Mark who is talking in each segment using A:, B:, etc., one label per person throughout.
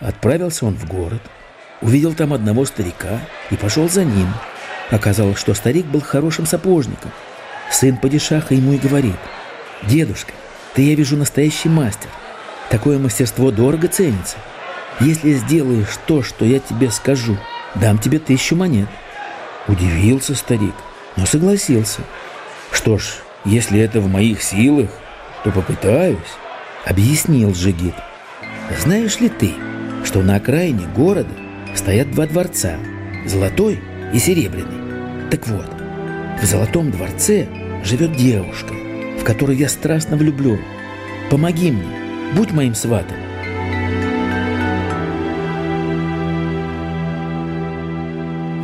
A: Отправился он в город, увидел там одного старика и пошел за ним. Оказалось, что старик был хорошим сапожником. Сын падишаха ему и говорит, «Дедушка, ты, я вижу, настоящий мастер. Такое мастерство дорого ценится. Если сделаешь то, что я тебе скажу, дам тебе тысячу монет». Удивился старик, но согласился. «Что ж, если это в моих силах, то попытаюсь», — объяснил Джигит. «Знаешь ли ты, что на окраине города стоят два дворца – золотой и серебряный. Так вот, в золотом дворце живет девушка, в которую я страстно влюблен. Помоги мне, будь моим сватом.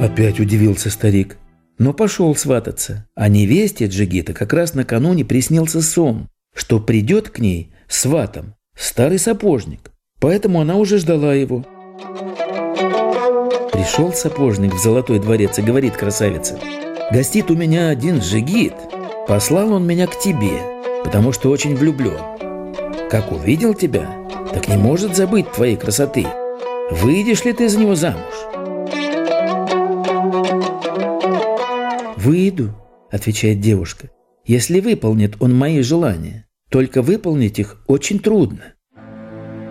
A: Опять удивился старик, но пошел свататься. А невесте Джигита как раз накануне приснился сон, что придет к ней сватом старый сапожник. Поэтому она уже ждала его. Пришел сапожник в золотой дворец и говорит красавице, «Гостит у меня один джигит. Послал он меня к тебе, потому что очень влюблен. Как увидел тебя, так не может забыть твоей красоты. Выйдешь ли ты за него замуж?» «Выйду», — отвечает девушка, «если выполнит он мои желания. Только выполнить их очень трудно.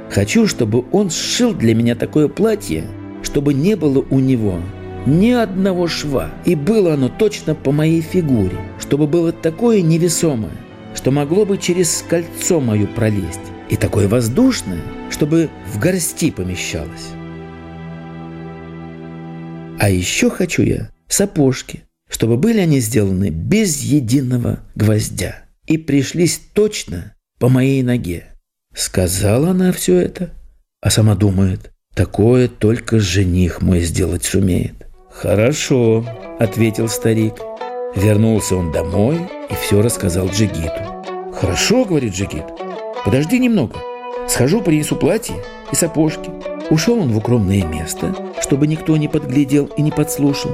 A: Хочу, чтобы он сшил для меня такое платье, чтобы не было у него ни одного шва, и было оно точно по моей фигуре, чтобы было такое невесомое, что могло бы через кольцо мою пролезть, и такое воздушное, чтобы в горсти помещалось. А еще хочу я сапожки, чтобы были они сделаны без единого гвоздя и пришлись точно по моей ноге. Сказала она все это, а сама думает, такое только жених мой сделать сумеет. «Хорошо», — ответил старик. Вернулся он домой и все рассказал Джигиту. «Хорошо», — говорит Джигит, — «подожди немного. Схожу, принесу платье и сапожки». Ушел он в укромное место, чтобы никто не подглядел и не подслушал.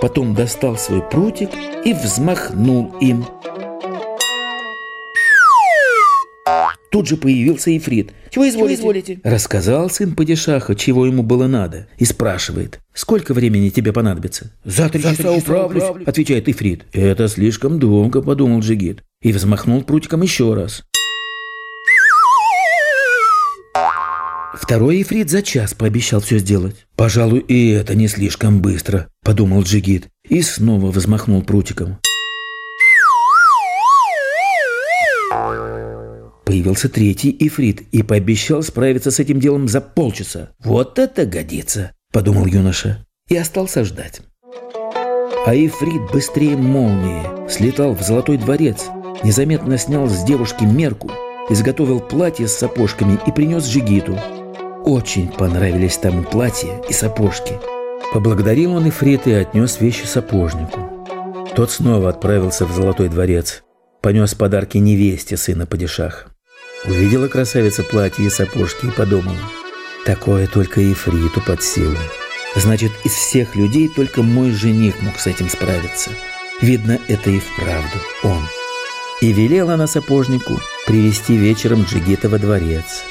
A: Потом достал свой прутик и взмахнул им – Тут же появился Ифрит. «Чего изволите?» Чего изволите? Рассказал сын падишаха, чего ему было надо, и спрашивает, «Сколько времени тебе понадобится?» «За три, За часа, часа управлюсь», управлюсь, отвечает Ифрит. «Это слишком долго», — подумал Джигит, и взмахнул прутиком еще раз. Второй Ифрит за час пообещал все сделать. «Пожалуй, и это не слишком быстро», — подумал Джигит, и снова взмахнул прутиком. Появился третий ифрит и пообещал справиться с этим делом за полчаса. «Вот это годится!» – подумал юноша и остался ждать. А ифрит быстрее молнии слетал в золотой дворец, незаметно снял с девушки мерку, изготовил платье с сапожками и принес Джигиту. Очень понравились тому платье и сапожки. Поблагодарил он Ифрит и отнес вещи сапожнику. Тот снова отправился в золотой дворец, понес подарки невесте сына падишах. Увидела красавица платье и сапожки и подумала, такое только Ефриту под силу. Значит, из всех людей только мой жених мог с этим справиться. Видно, это и вправду он. И велела она сапожнику привести вечером Джигита во дворец.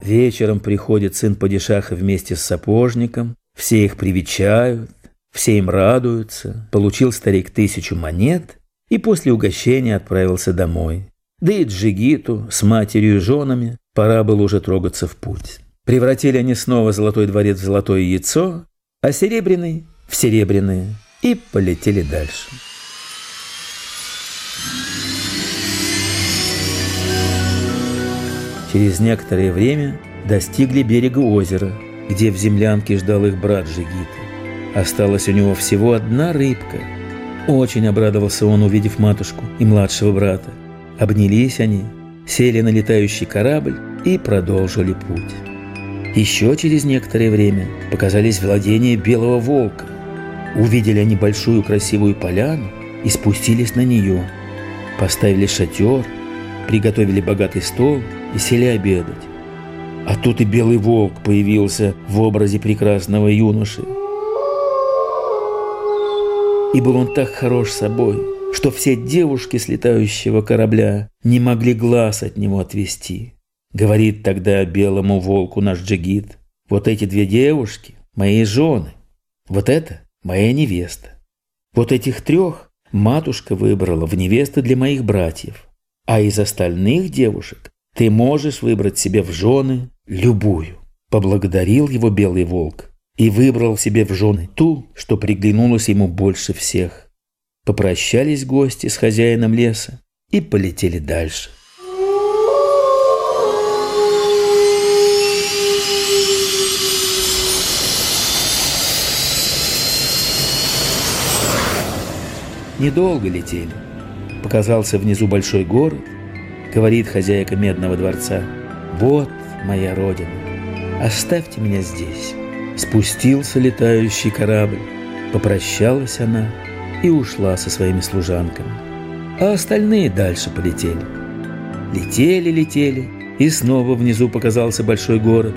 A: Вечером приходит сын Падишаха вместе с сапожником, все их привечают, все им радуются, получил старик тысячу монет и после угощения отправился домой. Да и Джигиту с матерью и женами пора было уже трогаться в путь. Превратили они снова золотой дворец в золотое яйцо, а серебряный – в серебряное, и полетели дальше. Через некоторое время достигли берега озера, где в землянке ждал их брат Жигита. Осталась у него всего одна рыбка. Очень обрадовался он, увидев матушку и младшего брата. Обнялись они, сели на летающий корабль и продолжили путь. Еще через некоторое время показались владения белого волка. Увидели они большую красивую поляну и спустились на нее. Поставили шатер, приготовили богатый стол и сели обедать. А тут и белый волк появился в образе прекрасного юноши. И был он так хорош собой – что все девушки с летающего корабля не могли глаз от него отвести. Говорит тогда белому волку наш джигит. Вот эти две девушки – мои жены. Вот это – моя невеста. Вот этих трех матушка выбрала в невесты для моих братьев. А из остальных девушек ты можешь выбрать себе в жены любую. Поблагодарил его белый волк и выбрал себе в жены ту, что приглянулась ему больше всех. Попрощались гости с хозяином леса и полетели дальше. Недолго летели. Показался внизу большой город, говорит хозяйка медного дворца. Вот моя родина, оставьте меня здесь. Спустился летающий корабль, попрощалась она и ушла со своими служанками. А остальные дальше полетели. Летели, летели, и снова внизу показался большой город.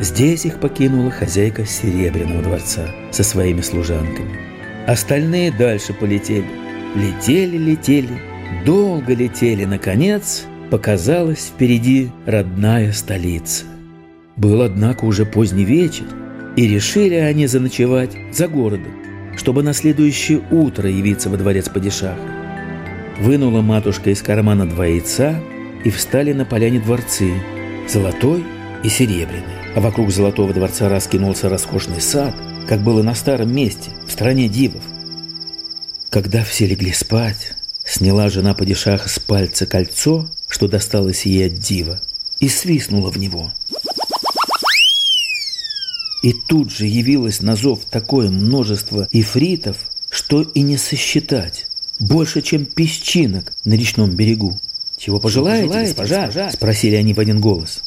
A: Здесь их покинула хозяйка Серебряного дворца со своими служанками. Остальные дальше полетели. Летели, летели, долго летели. Наконец, показалась впереди родная столица. Был, однако, уже поздний вечер, и решили они заночевать за городом, чтобы на следующее утро явиться во дворец падишаха. Вынула матушка из кармана два яйца, и встали на поляне дворцы, золотой и серебряный. А вокруг золотого дворца раскинулся роскошный сад, как было на старом месте, в стране дивов. Когда все легли спать, сняла жена падишаха с пальца кольцо, что досталось ей от дива, и свистнула в него. И тут же явилось на зов такое множество ифритов, что и не сосчитать. Больше, чем песчинок на речном берегу. «Чего пожелаете, пожелаете госпожа?» госпожа? – спросили они в один голос.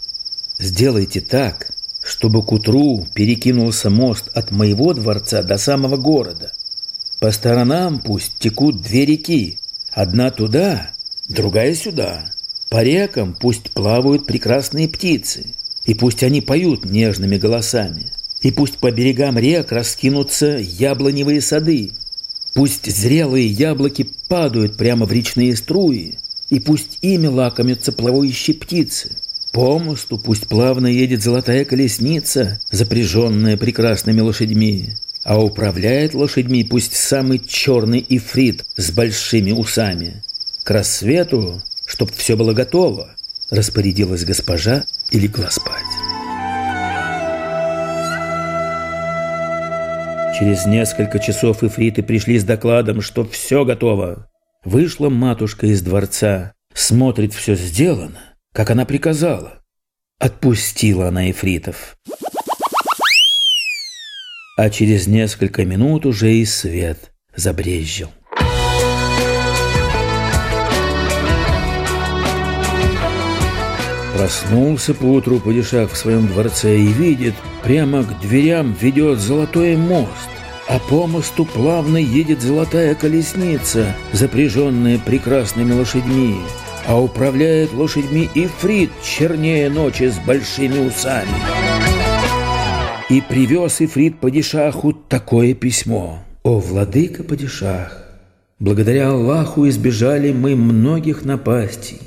A: «Сделайте так, чтобы к утру перекинулся мост от моего дворца до самого города. По сторонам пусть текут две реки, одна туда, другая сюда. По рекам пусть плавают прекрасные птицы, и пусть они поют нежными голосами, и пусть по берегам рек раскинутся яблоневые сады, пусть зрелые яблоки падают прямо в речные струи, и пусть ими лакомятся плавающие птицы. По мосту пусть плавно едет золотая колесница, запряженная прекрасными лошадьми, а управляет лошадьми пусть самый черный ифрит с большими усами. К рассвету, чтоб все было готово, распорядилась госпожа и легла спать. Через несколько часов ифриты пришли с докладом, что все готово. Вышла матушка из дворца, смотрит, все сделано, как она приказала. Отпустила она ифритов а через несколько минут уже и свет забрезжил. Проснулся поутру падишах в своем дворце и видит, прямо к дверям ведет золотой мост, а по мосту плавно едет золотая колесница, запряженная прекрасными лошадьми, а управляет лошадьми Ифрит чернее ночи с большими усами. И привез Ифрит Падишаху такое письмо. «О, владыка Падишах, благодаря Аллаху избежали мы многих напастей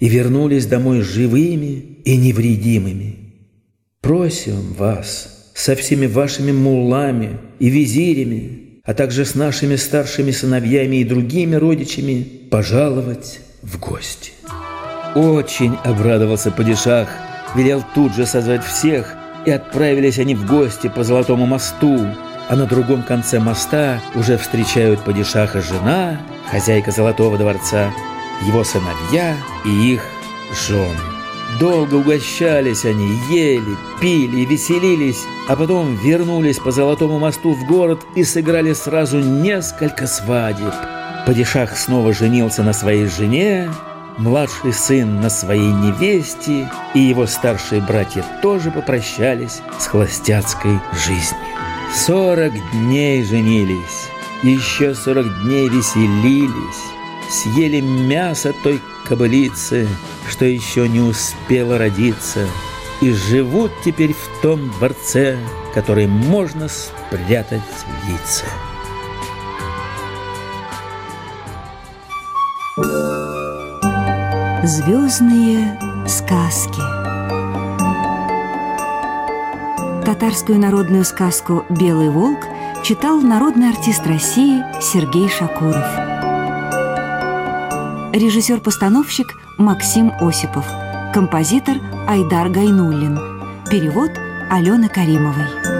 A: и вернулись домой живыми и невредимыми. Просим вас со всеми вашими муллами и визирями, а также с нашими старшими сыновьями и другими родичами пожаловать в гости». Очень обрадовался Падишах, велел тут же созвать всех и отправились они в гости по Золотому мосту, а на другом конце моста уже встречают падишаха жена, хозяйка Золотого дворца, его сыновья и их жены. Долго угощались они, ели, пили, веселились, а потом вернулись по Золотому мосту в город и сыграли сразу несколько свадеб. Падишах снова женился на своей жене, младший сын на своей невесте, и его старшие братья тоже попрощались с холостяцкой жизнью. Сорок дней женились, еще сорок дней веселились, съели мясо той кобылицы, что еще не успела родиться, и живут теперь в том дворце, который можно спрятать в яйце.
B: Звездные сказки Татарскую народную сказку «Белый волк» читал народный артист России Сергей Шакуров. Режиссер-постановщик Максим Осипов. Композитор Айдар Гайнуллин. Перевод Алены Каримовой.